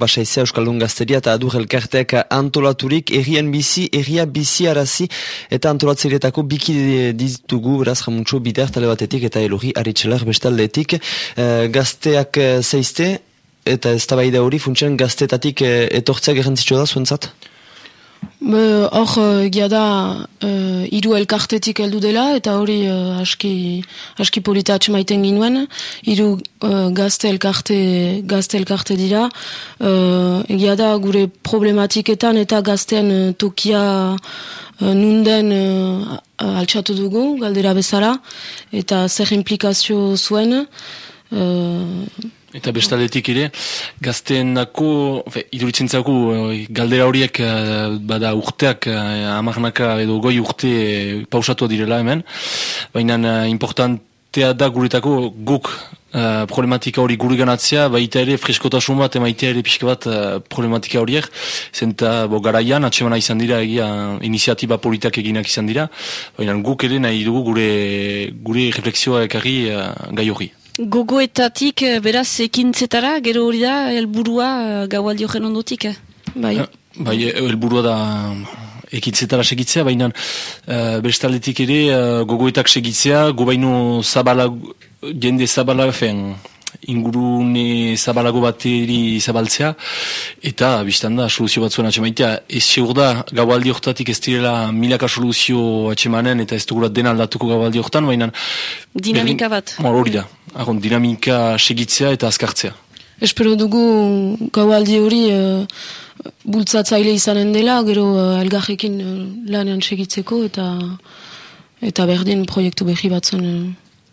Basaizea Euskaldun Gazteria eta adur elkarteak antolaturik errian bizi, erria bizi arazi eta antolatzeiretako biki ditugu beraz jamuntxo bidar tale batetik eta elurri aritxelar bestaldetik e, gazteak eh, zeizte eta ez da hori funtsian gaztetatik e, etortzea gerentzitxo da zuentzat? Hor, uh, egia da, uh, iru elkartetik heldu dela, eta hori uh, aski, aski polita atxemaiten ginuen. Iru uh, gazte, elkarte, gazte elkarte dira. Uh, egia da, gure problematiketan eta gaztean uh, tokia uh, nunden uh, altxatu dugu, galdera bezala, eta zer implikazio zuen. Uh, Eta bestaldetik ere, gazteen dako, iduritzen zaku, eh, galdera horiek eh, bada urteak, eh, amarnaka edo goi urte pausatu direla hemen, baina importantea da guretako guk problematika hori gure ganatzea, baita ere freskotasun bat, emaita ere pixka bat problematika horiek, zenta bo, garaian, atsemana izan dira, egia, iniziatiba politak eginak izan dira, baina guk ere nahi dugu gure, gure refleksioa ekarri gai hori. Gogoetatik, eh, beraz, ekintzetara, gero hori da, helburua eh, gaualdi horren ondotik, eh? bai? Bai, helburua da ekintzetara segitzea, baina uh, bestaldetik ere gogoetak segitzea, gobaino zabala, jende zabala, fen, ingurune zabalago bateri zabaltzea, eta biztan da, soluzio bat zuen atxemaitea. Ez seur da, gaualdi horretatik ez direla milaka soluzio atxemanen, eta ez dugula dena aldatuko gaualdi horretan, baina... Dinamika bat. Hori da, agon, dinamika segitzea eta azkartzea. Espero dugu gaualdi hori uh, bultzatzaile izanen dela, gero uh, elgarrekin uh, lanean segitzeko, eta eta berdin proiektu behi batzen uh,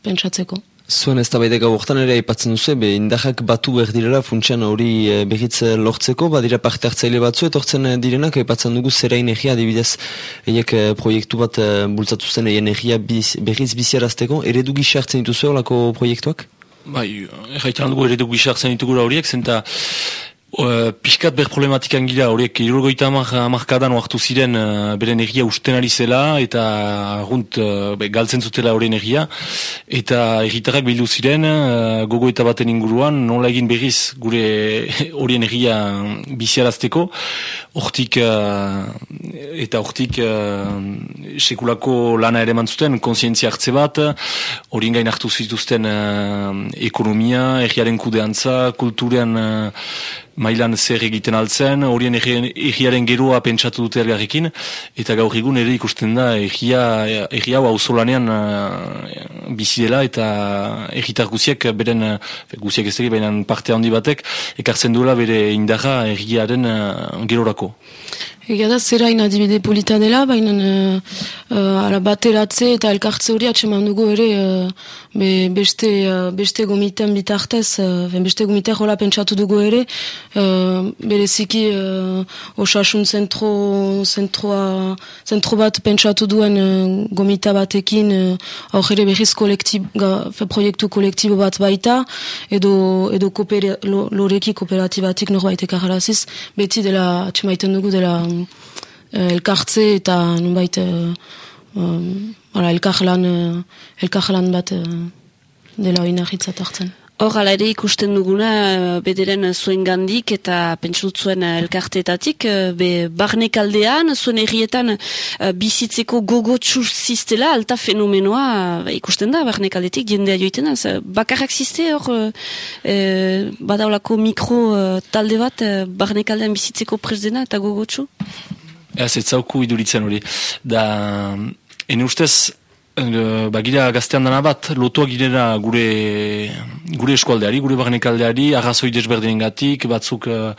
pentsatzeko. Zuen ez da baide gaurtan ere aipatzen duzu, be indahak batu behar direla funtsian hori e, behitz lortzeko, badira parte hartzaile batzu, etortzen e, direnak aipatzen dugu zera energia, adibidez, eiek proiektu bat bultzatu zen energia biz, berriz biziarazteko, eredu gisa hartzen dituzu horako proiektuak? Bai, erraitan dugu eredu gisa hartzen ditugura horiek, zenta Uh, Piskat ber problematikan gira, horiek irurgoita amarkadan oartu ziren uh, bere energia usten ari zela eta runt uh, galtzen zutela hori energia eta erritarrak bildu ziren uh, gogo eta baten inguruan nola egin berriz gure hori energia biziarazteko. Hortik uh, eta hortik uh, sekulako lana ere mantzuten konsientzia hartze bat hori gain hartu zituzten uh, ekonomia, erriaren kudeantza, kulturean uh, mailan zer egiten altzen, horien egiaren geroa pentsatu dute elgarrekin, eta gaur egun ere ikusten da egia, egia hau zolanean uh, bizi dela, eta egitar guziek, beren, guziek ez baina parte handi batek, ekartzen duela bere indarra egiaren uh, gerorako. Egia da, zera inadibide polita dela, baina uh, bateratze eta elkartze hori atseman dugu ere uh, be, beste, uh, beste gomiten bitartez, uh, beste gomiten jola pentsatu dugu ere, uh, bereziki uh, osasun zentro, zentroa, zentro bat pentsatu duen uh, gomita batekin, hor uh, ere behiz kolektib, proiektu kolektibo bat baita, edo, edo koopera, lo, loreki kooperatibatik norbait ekarraziz, beti dela atsemaiten dugu dela uh, elkartze eta nunbait uh, um, elkarlan, uh, bat uh, dela oinahitzat hartzen. Hor, ala ere ikusten duguna, bederen zuen gandik eta pentsut zuen elkarteetatik, be barnek aldean, zuen errietan bizitzeko gogotsu ziztela, alta fenomenoa ikusten da, barnek aldetik, jendea joiten da. Bakarrak zizte hor, e, badaulako mikro talde bat, barnek aldean bizitzeko presdena eta gogotsu? Ez, ez zauku iduritzen hori. Da, ene ustez, bagira gaztean dana bat, lotua girena gure, gure eskualdeari, gure barnekaldeari, arrazoi desberdinen gatik, batzuk uh,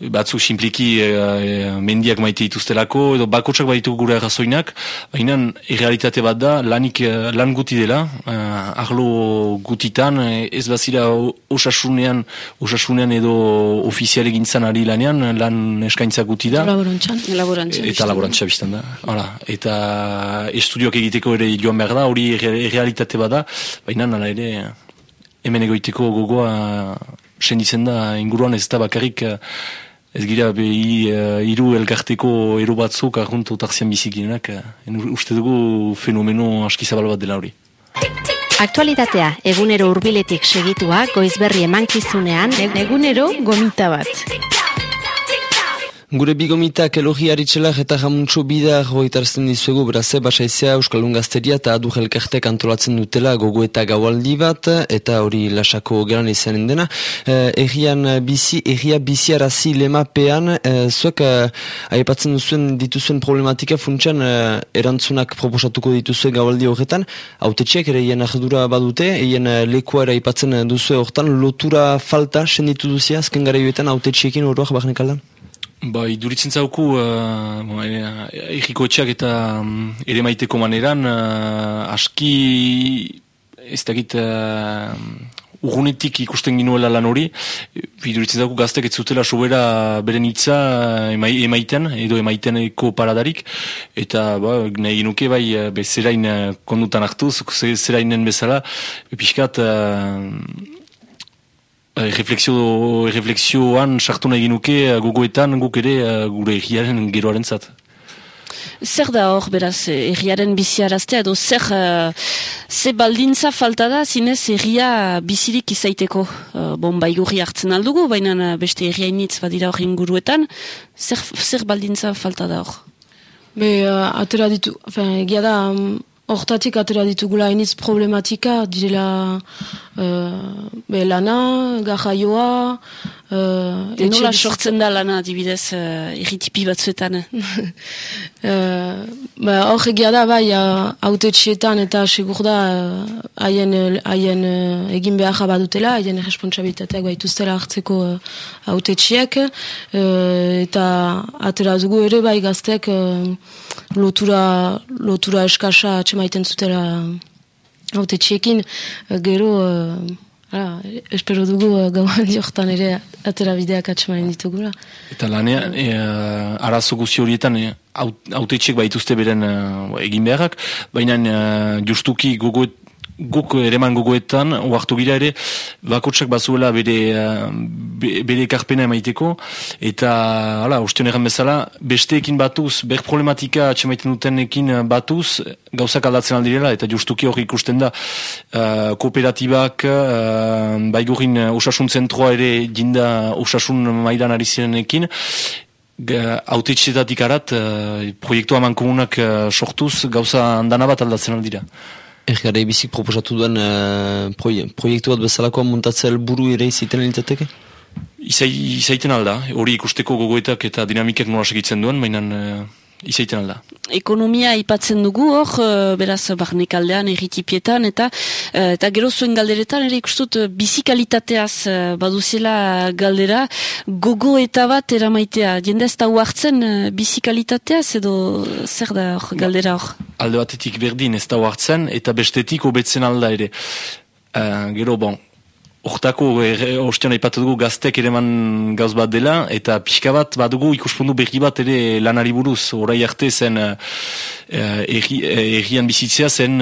batzu simpliki e, mendiak maite dituztelako, edo bakotsak baditu gure arrazoinak, baina irrealitate bat da, lanik lan guti dela, arlo gutitan, ez bazira osasunean, osasunean edo ofiziale gintzan ari lanean, lan eskaintza guti da. Eta laborantza biztan da. Hala. Eta estudioak egiteko ere joan behar da, hori irrealitate bat da, baina nala ere hemen egoiteko gogoa senditzen da inguruan ez da bakarrik ez gira behi uh, iru elkarteko ero batzuk arguntu tarzian bizikinak, uh, uste dugu fenomeno askizabal bat dela hori. Aktualitatea egunero hurbiletik segitua goizberri emankizunean egunero gomita bat. Gure bigomitak elogi haritxelak eta jamuntxo bida goitarazten dizuegu braze basaizea Euskal Gazteria eta adu jelkartek antolatzen dutela gogo eta gaualdi bat eta hori lasako geran izanen dena. Eh, egian bizi, egia bizi arazi lema pean, eh, zuek eh, aipatzen duzuen dituzuen problematika funtsan eh, erantzunak proposatuko dituzuen gaualdi horretan. Autetxeak ere hien ahdura badute, hien eh, lekua ere aipatzen duzue horretan, lotura falta senditu duzia, azken gara joetan autetxeekin horroak bahnek aldan? Bai, duritzen zauku, uh, egiko etxeak eta um, ere maiteko maneran, uh, aski, ez dakit, uh, urgunetik ikusten ginuela lan hori, duritzen zauku gaztek ez zutela sobera beren hitza emaiten, edo emaiteneko paradarik, eta ba, nahi nuke bai, be, zerain kondutan hartuz, zerainen bezala, pixkat, uh, reflexio, reflexioan sartu nahi genuke eh, gogoetan guk ere eh, gure egiaren geroaren zat. Zer da hor, beraz, erriaren biziaraztea, edo zer, uh, ze baldintza falta da, zinez erria bizirik izaiteko, uh, bon, baigurri hartzen aldugu, baina beste erriainitz badira hor inguruetan, zer, zer baldintza falta da hor? Be, uh, atera ditu, egia da, um, Hortatik atera ditugula iniz problematika, direla uh, be lana, gajaioa... Uh, Nola sortzen da lana, dibidez, uh, irritipi batzuetan? uh, ba, Hor egia da, bai, haute txietan eta segur da haien uh, egin behar badutela, haien responsabilitateak baituztela hartzeko haute uh, txiek, uh, eta atera dugu ere, bai, gaztek... Uh, lotura, lotura eskasa atxemaiten zutela haute txekin, gero, uh, espero dugu uh, gauan jortan ere atera bideak atxemain ditugula. Eta lanean, e, arazo guzi horietan, e, haute txek baituzte beren egin beharrak, baina justuki gogoet guk ereman gogoetan, oartu gira ere, bakotsak bazuela bere, uh, bere karpena emaiteko, eta, hala, ustion egan bezala, besteekin batuz, ber problematika atxemaiten dutenekin batuz, gauzak aldatzen aldirela, eta justuki hori ikusten da, uh, kooperatibak, uh, baigurin osasun zentroa ere, jinda osasun maidan ari zirenekin, haute arat, uh, proiektu haman komunak uh, sortuz, gauza handana bat aldatzen aldira. Ergara ibizik proposatu duen uh, proiektu bat bezalakoa muntatzea buru ere iziten elitateke? Izaiten alda, hori ikusteko gogoetak eta dinamikak nola segitzen duen, mainan uh, izaiten alda. Ekonomia aipatzen dugu hor, uh, beraz barnek aldean, erritipietan, eta uh, eta gero zuen galderetan, ere ikustut uh, bizikalitateaz baduzela galdera, gogo eta bat eramaitea, jende ez da huartzen bizikalitateaz edo zer da hor, galdera hor? Alde batetik berdin ez da huartzen, eta bestetik hobetzen alda ere. Uh, gero, bon, Hortako, ostion aipatu dugu gaztek ere gauz bat dela, eta pixka bat badugu ikuspundu berri bat ere lanari buruz. Horai arte zen uh, errian bizitzea zen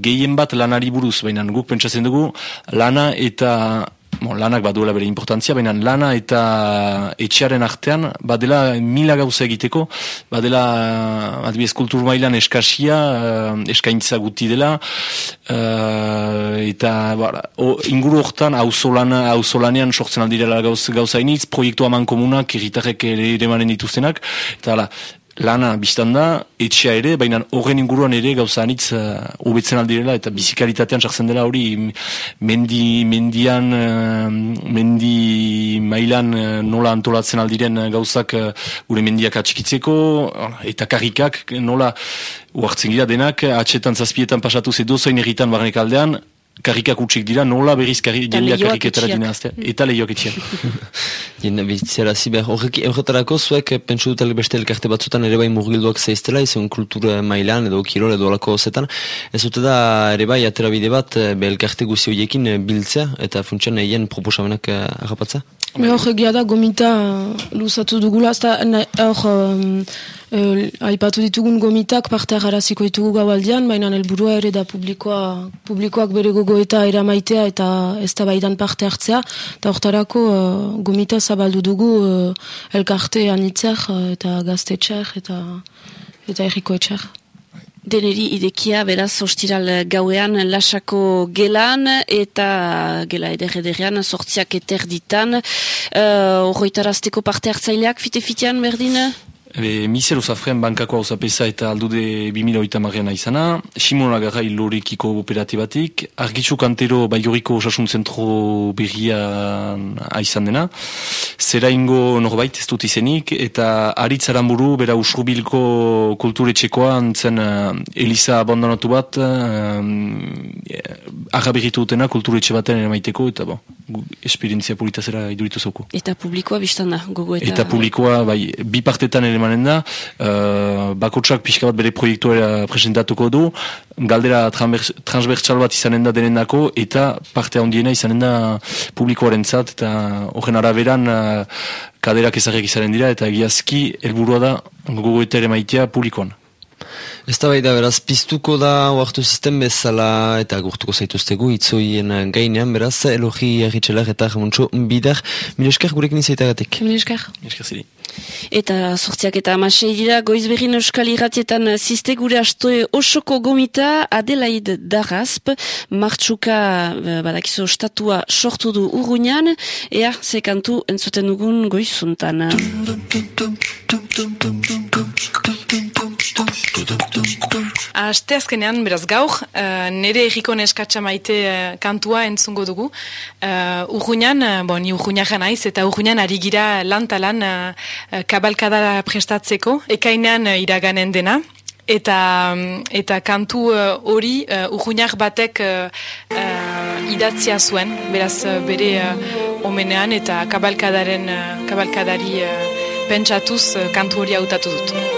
gehien bat lanari buruz. Baina guk pentsatzen dugu lana eta bon, lanak baduela bere importantzia, baina lana eta etxearen artean, badela mila gauza egiteko, badela adibidez kultur mailan eskasia, uh, eskaintza guti dela, uh, eta bara, o, inguru hortan hauzolanean sortzen aldirela gauza, gauza iniz, proiektu haman komunak, erritarrek ere ere dituztenak, eta ala, lana biztan da, etxea ere, baina horren inguruan ere gauza anitz uh, aldirela eta bizikalitatean sartzen dela hori mendi, mendian, uh, mendi mailan uh, nola antolatzen aldiren gauzak uh, gure mendiak atxikitzeko eta karrikak nola uartzen gira denak, atxetan zazpietan pasatu zedo zoin erritan barnek aldean, karrikak utzik dira, nola berriz jendeak karriketara dina azte. Eta lehioak etxiak. Jende bizitzera ziber. Horretarako zuek pentsu dut beste elkarte batzutan ere bai murgilduak zeiztela, izan kultura mailan edo kirol edo alako zetan. Ez dute da ere bai atera bide bat be elkarte guzi horiekin biltzea eta funtsian egin proposamenak agapatza? Hor egia da gomita luzatu dugula, hor Uh, aipatu ditugun gomitak parte agarraziko ditugu gaualdian, baina helburua ere da publikoa, publikoak bere gogo eta eramaitea eta ez da baidan parte hartzea. Eta hortarako uh, gomita zabaldu dugu uh, elkarte anitzer uh, eta gazte eta, eta erriko etxer. Deneri idekia beraz ostiral gauean lasako gelan eta gela eder-ederean sortziak eterditan. Horroitarazteko uh, parte hartzaileak fite-fitean berdin? Be, Misero Zafren bankako hau zapesa eta aldude 2008 marrean aizana, Simon Lagarrai lorikiko operatibatik, argitzu kantero baigoriko osasun zentro berria aizan dena, zera norbait ez dut izenik, eta aritzaran buru, bera usrubilko kulturetxekoa, antzen uh, Elisa abandonatu bat, uh, agaberritu dutena kulturetxe baten ere maiteko, eta bo, esperientzia politazera iduritu zauku. Eta publikoa biztan da, gogo eta... Eta publikoa, bai, bi partetan ere izanen da, uh, bakotsak pixka bat bere proiektua presentatuko du, galdera transbertsal bat izanen da denendako, eta parte handiena izanen da publikoaren zat, eta horren araberan uh, kaderak ezagek izanen dira, eta egiazki helburua da gugu eta ere maitea publikoan. Ez da bai da, beraz, piztuko da oartu sistem bezala eta gurtuko zaituztegu itzoien gainean, beraz, elogi erritxelar eta jamuntxo bidar. Mil esker gurekin izaitagatik. Mil esker. Mil esker ziri. Eta sortziak eta amasei dira, goizberin euskal irratietan ziste gure astoe osoko gomita Adelaide Darazp, martxuka eh, badakizo statua sortu du urruñan, ea zekantu entzuten dugun goizuntan. Aste azkenean, beraz gaur, uh, nire egiko neskatsa maite uh, kantua entzungo dugu. Uh, urruñan, uh, bon, ni urruñan naiz, eta urruñan ari gira lan-talan uh, kabalkadara prestatzeko, ekainean uh, iraganen dena. Eta, eta kantu hori uh, uh, batek uh, uh, idatzia zuen, beraz bere uh, omenean eta kabalkadaren uh, kabalkadari uh, pentsatuz uh, kantu hori hautatu dut.